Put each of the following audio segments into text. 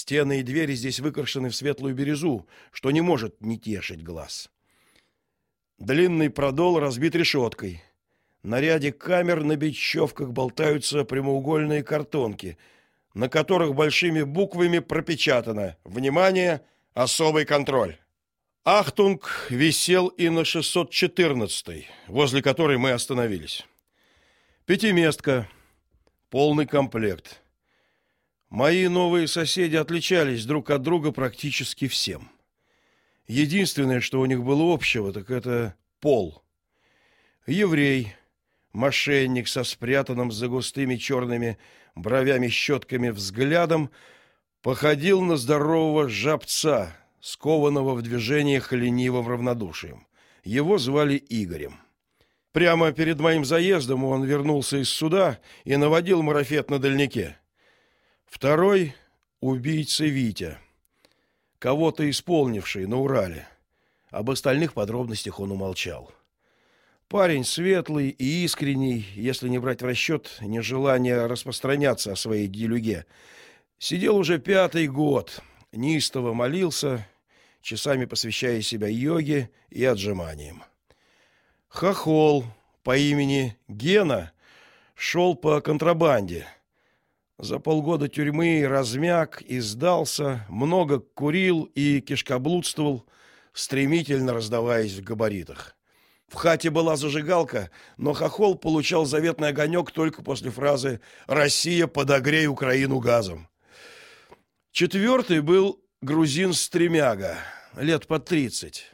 Стены и двери здесь выкрашены в светлую бирюзу, что не может не тешить глаз. Длинный продол разбит решеткой. На ряде камер на бечевках болтаются прямоугольные картонки, на которых большими буквами пропечатано: "Внимание, особый контроль". Ахтунг висел и на 614, возле которой мы остановились. Пятиместка, полный комплект. Мои новые соседи отличались друг от друга практически всем. Единственное, что у них было общего, так это пол. Еврей, мошенник со спрятанным за густыми черными бровями-щетками взглядом, походил на здорового жабца, скованного в движениях ленивым равнодушием. Его звали Игорем. Прямо перед моим заездом он вернулся из суда и наводил марафет на дальнике. Второй убийца Витя, кого-то исполнивший на Урале. Об остальных подробностях он умолчал. Парень светлый и искренний, если не брать в расчет нежелание распространяться о своей делюге. Сидел уже пятый год, неистово молился, часами посвящая себя йоге и отжиманиям. Хохол по имени Гена шел по контрабанде – за полгода тюрьмы размяк и сдался, много курил и кишкоблудствовал, стремительно раздаваясь в габаритах. В хате была зажигалка, но хохол получал заветный огонек только после фразы «Россия, подогрей Украину газом». Четвертый был грузин-стремяга, лет по тридцать.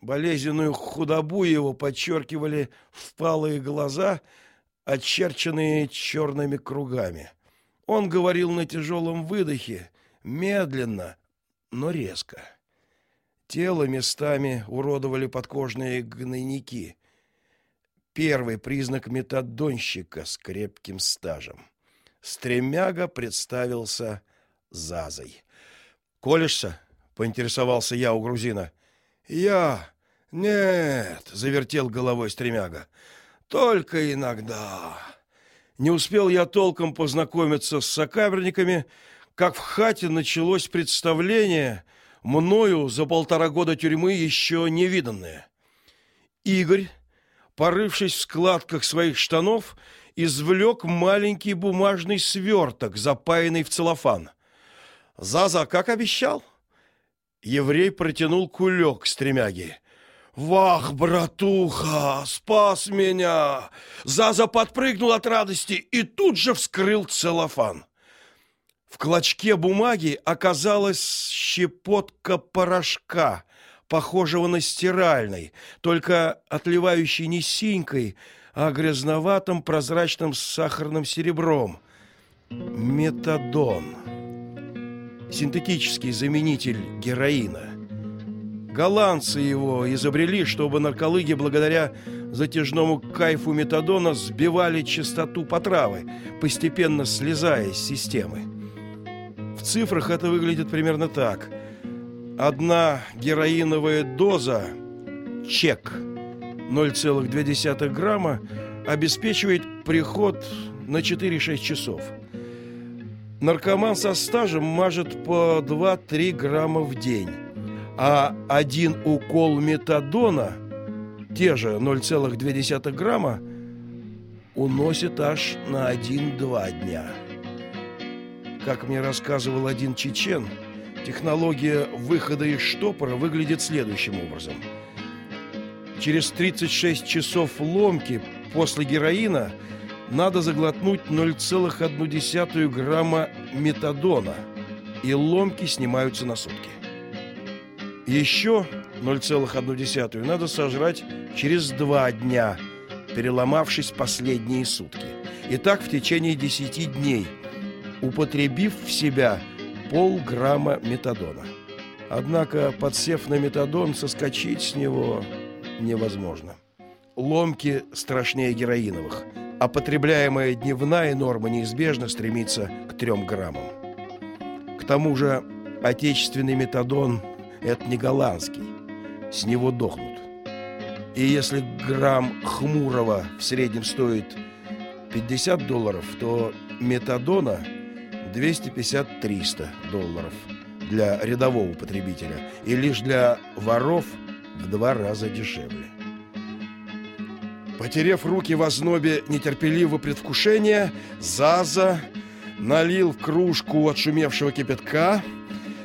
Болезненную худобу его подчеркивали впалые глаза, очерченные черными кругами. Он говорил на тяжелом выдохе, медленно, но резко. Тело местами уродовали подкожные гнойники. Первый признак метадонщика с крепким стажем. Стремяга представился Зазой. «Колешься?» — поинтересовался я у грузина. «Я? Нет!» — завертел головой Стремяга. «Только иногда!» Не успел я толком познакомиться с сокамерниками, как в хате началось представление, мною за полтора года тюрьмы еще не виданное. Игорь, порывшись в складках своих штанов, извлек маленький бумажный сверток, запаянный в целлофан. «Заза, как обещал?» Еврей протянул кулек к стремяге. «Вах, братуха, спас меня!» Заза подпрыгнул от радости и тут же вскрыл целлофан. В клочке бумаги оказалась щепотка порошка, похожего на стиральный, только отливающий не синькой, а грязноватым прозрачным сахарным серебром. Метадон. Синтетический заменитель героина. Голландцы его изобрели, чтобы нарколыги благодаря затяжному кайфу метадона сбивали частоту потравы, постепенно слезая с системы. В цифрах это выглядит примерно так. Одна героиновая доза чек 0,2 грамма обеспечивает приход на 4-6 часов. Наркоман со стажем мажет по 2-3 грамма в день а один укол метадона, те же 0,2 грамма, уносит аж на 1-2 дня. Как мне рассказывал один чечен, технология выхода из штопора выглядит следующим образом. Через 36 часов ломки после героина надо заглотнуть 0,1 грамма метадона, и ломки снимаются на сутки. Еще 0,1 надо сожрать через два дня, переломавшись последние сутки. И так в течение 10 дней, употребив в себя полграмма метадона. Однако, подсев на метадон, соскочить с него невозможно. Ломки страшнее героиновых, а потребляемая дневная норма неизбежно стремится к 3 граммам. К тому же отечественный метадон – это не голландский. С него дохнут. И если грамм хмурого в среднем стоит 50 долларов, то метадона 250-300 долларов для рядового потребителя и лишь для воров в два раза дешевле. Потерев руки в ознобе нетерпеливого предвкушения, Заза налил в кружку отшумевшего кипятка,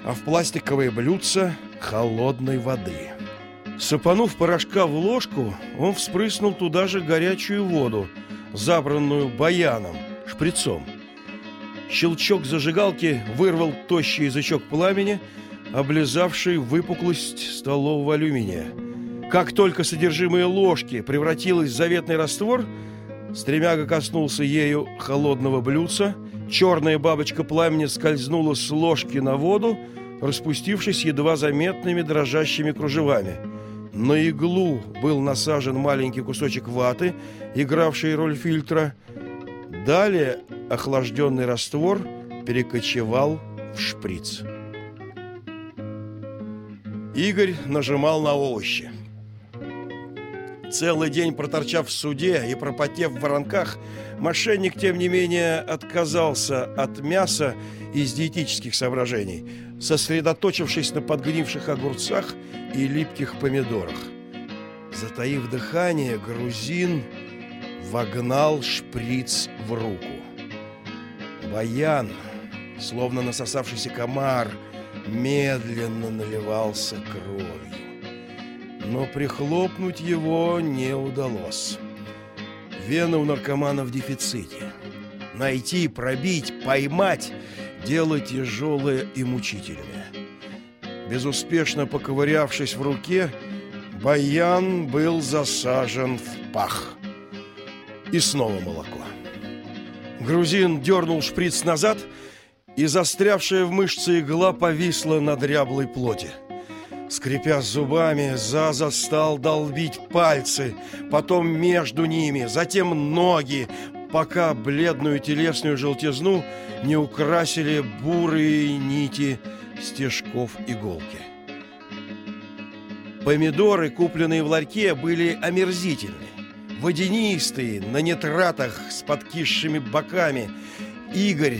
а в пластиковое блюдце холодной воды. Сыпанув порошка в ложку, он вспрыснул туда же горячую воду, забранную баяном, шприцом. Щелчок зажигалки вырвал тощий язычок пламени, облизавший выпуклость столового алюминия. Как только содержимое ложки превратилось в заветный раствор, стремяга коснулся ею холодного блюдца, черная бабочка пламени скользнула с ложки на воду, распустившись едва заметными дрожащими кружевами. На иглу был насажен маленький кусочек ваты, игравший роль фильтра. Далее охлажденный раствор перекочевал в шприц. Игорь нажимал на овощи. Целый день проторчав в суде и пропотев в воронках, мошенник, тем не менее, отказался от мяса из диетических соображений, сосредоточившись на подгнивших огурцах и липких помидорах. Затаив дыхание, грузин вогнал шприц в руку. Баян, словно насосавшийся комар, медленно наливался кровью но прихлопнуть его не удалось. Вены у наркомана в дефиците. Найти, пробить, поймать – дело тяжелое и мучительное. Безуспешно поковырявшись в руке, баян был засажен в пах. И снова молоко. Грузин дернул шприц назад, и застрявшая в мышце игла повисла на дряблой плоти. Скрипя зубами, Заза стал долбить пальцы, потом между ними, затем ноги, пока бледную телесную желтизну не украсили бурые нити стежков иголки. Помидоры, купленные в ларьке, были омерзительны. Водянистые, на нитратах, с подкисшими боками. Игорь,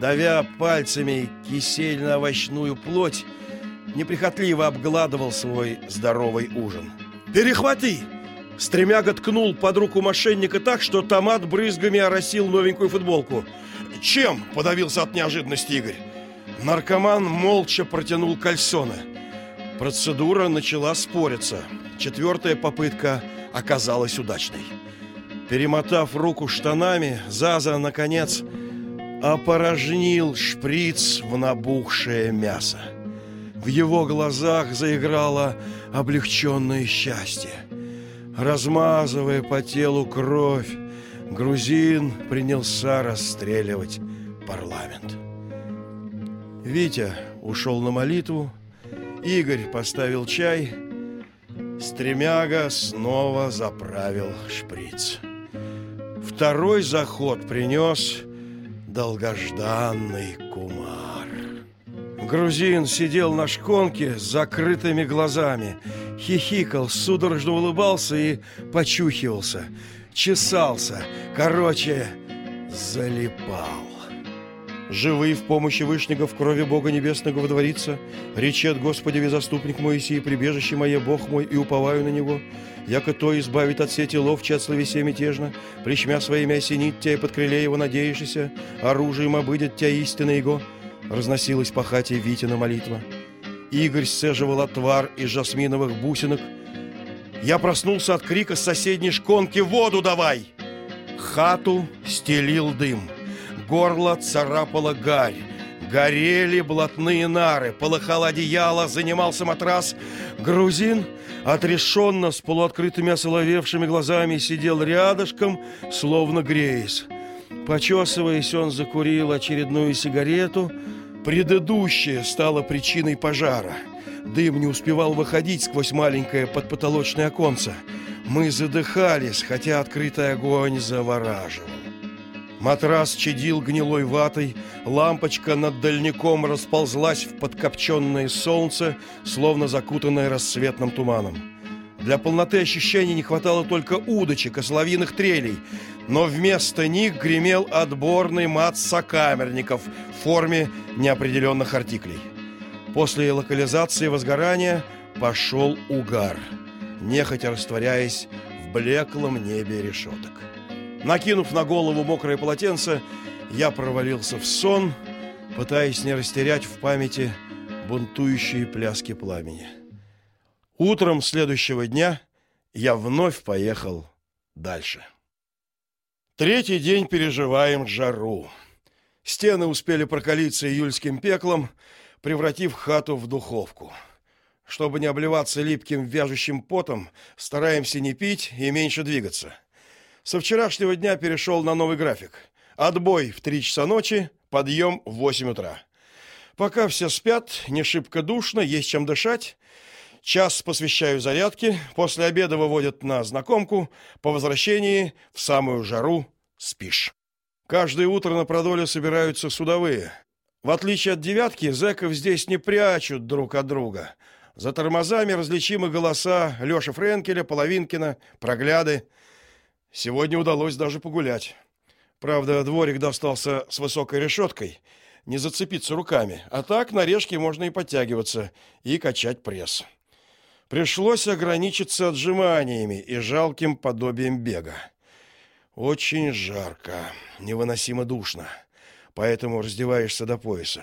давя пальцами кисельно-овощную плоть, неприхотливо обгладывал свой здоровый ужин. «Перехвати!» Стремяга ткнул под руку мошенника так, что томат брызгами оросил новенькую футболку. «Чем?» – подавился от неожиданности Игорь. Наркоман молча протянул кальсоны. Процедура начала спориться. Четвертая попытка оказалась удачной. Перемотав руку штанами, Заза, наконец, опорожнил шприц в набухшее мясо. В его глазах заиграло облегченное счастье. Размазывая по телу кровь, грузин принялся расстреливать парламент. Витя ушел на молитву, Игорь поставил чай, стремяга снова заправил шприц. Второй заход принес долгожданный кумар. Грузин сидел на шконке с закрытыми глазами, хихикал, судорожно улыбался и почухивался, чесался, короче, залипал. Живы в помощи вышнего в крови Бога Небесного водворится, речет Господи, заступник Моисей, прибежище мое, Бог мой, и уповаю на Него, яко то избавит от сети ловче от словесе мятежно, причмя своими осенит тебя и под крыле его надеешься, оружием обыдет тебя истина Его, разносилась по хате Витина молитва. Игорь сцеживал отвар из жасминовых бусинок. Я проснулся от крика с соседней шконки «Воду давай!» Хату стелил дым. Горло царапала гарь. Горели блатные нары, полыхало одеяло, занимался матрас. Грузин, отрешенно, с полуоткрытыми осоловевшими глазами, сидел рядышком, словно греясь. Почесываясь, он закурил очередную сигарету. Предыдущая стала причиной пожара. Дым не успевал выходить сквозь маленькое подпотолочное оконце. Мы задыхались, хотя открытый огонь завораживал. Матрас чадил гнилой ватой, лампочка над дальником расползлась в подкопченное солнце, словно закутанное рассветным туманом. Для полноты ощущений не хватало только удочек и соловьиных трелей, но вместо них гремел отборный мат сокамерников в форме неопределенных артиклей. После локализации возгорания пошел угар, нехотя растворяясь в блеклом небе решеток. Накинув на голову мокрое полотенце, я провалился в сон, пытаясь не растерять в памяти бунтующие пляски пламени. Утром следующего дня я вновь поехал дальше. Третий день переживаем жару. Стены успели прокалиться июльским пеклом, превратив хату в духовку. Чтобы не обливаться липким вяжущим потом, стараемся не пить и меньше двигаться. Со вчерашнего дня перешел на новый график. Отбой в три часа ночи, подъем в восемь утра. Пока все спят, не шибко душно, есть чем дышать, Час посвящаю зарядке, после обеда выводят на знакомку, по возвращении в самую жару спишь. Каждое утро на продоле собираются судовые. В отличие от девятки, зэков здесь не прячут друг от друга. За тормозами различимы голоса Лёши Френкеля, Половинкина, Прогляды. Сегодня удалось даже погулять. Правда, дворик достался с высокой решеткой, не зацепиться руками, а так на решке можно и подтягиваться и качать пресс. Пришлось ограничиться отжиманиями и жалким подобием бега. Очень жарко, невыносимо душно, поэтому раздеваешься до пояса.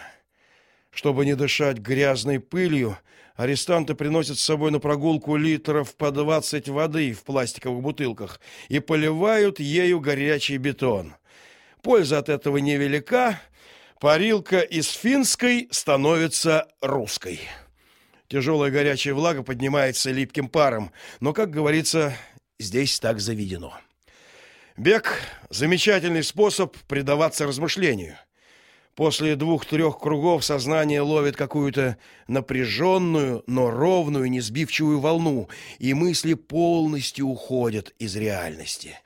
Чтобы не дышать грязной пылью, арестанты приносят с собой на прогулку литров по двадцать воды в пластиковых бутылках и поливают ею горячий бетон. Польза от этого невелика, парилка из финской становится русской. Тяжелая горячая влага поднимается липким паром, но, как говорится, здесь так заведено. Бег замечательный способ предаваться размышлению. После двух-трех кругов сознание ловит какую-то напряженную, но ровную, несбивчивую волну, и мысли полностью уходят из реальности.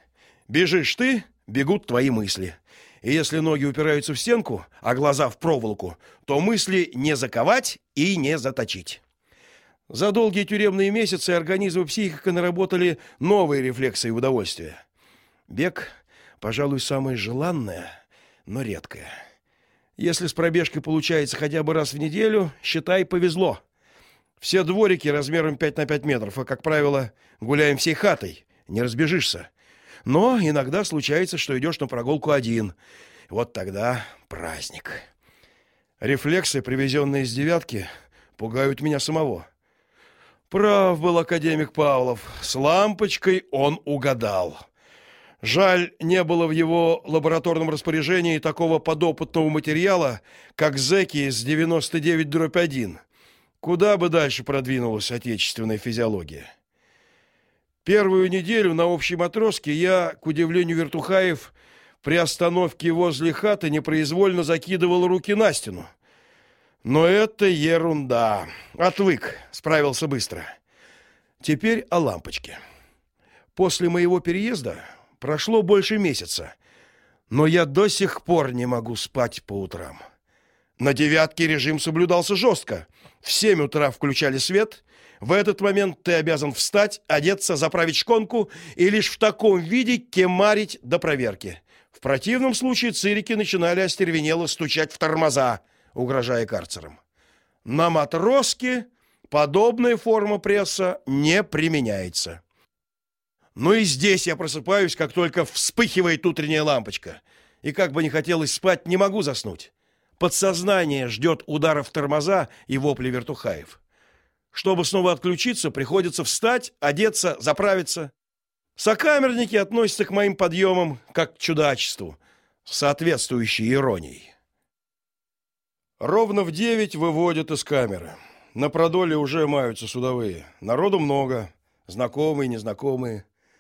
Бежишь ты, бегут твои мысли. И если ноги упираются в стенку, а глаза в проволоку, то мысли не заковать и не заточить. За долгие тюремные месяцы организм и психика наработали новые рефлексы и удовольствия. Бег, пожалуй, самое желанное, но редкое. Если с пробежкой получается хотя бы раз в неделю, считай, повезло. Все дворики размером 5 на 5 метров, а как правило, гуляем всей хатой, не разбежишься. Но иногда случается, что идешь на прогулку один. Вот тогда праздник. Рефлексы, привезенные из девятки, пугают меня самого. Прав был академик Павлов. С лампочкой он угадал. Жаль, не было в его лабораторном распоряжении такого подопытного материала, как зэки с 99-1. Куда бы дальше продвинулась отечественная физиология. Первую неделю на общей матроске я, к удивлению Вертухаев, при остановке возле хаты непроизвольно закидывал руки на стену. Но это ерунда. Отвык, справился быстро. Теперь о лампочке. После моего переезда прошло больше месяца, но я до сих пор не могу спать по утрам. На девятке режим соблюдался жестко. В семь утра включали свет. В этот момент ты обязан встать, одеться, заправить шконку и лишь в таком виде кемарить до проверки. В противном случае цирики начинали остервенело стучать в тормоза угрожая карцером. На матроске подобная форма пресса не применяется. Но и здесь я просыпаюсь, как только вспыхивает утренняя лампочка. И как бы не хотелось спать, не могу заснуть. Подсознание ждет ударов тормоза и вопли вертухаев. Чтобы снова отключиться, приходится встать, одеться, заправиться. Сокамерники относятся к моим подъемам как к чудачеству, с соответствующей иронией. Ровно в девять выводят из камеры. На продоле уже маются судовые. Народу много, знакомые, незнакомые.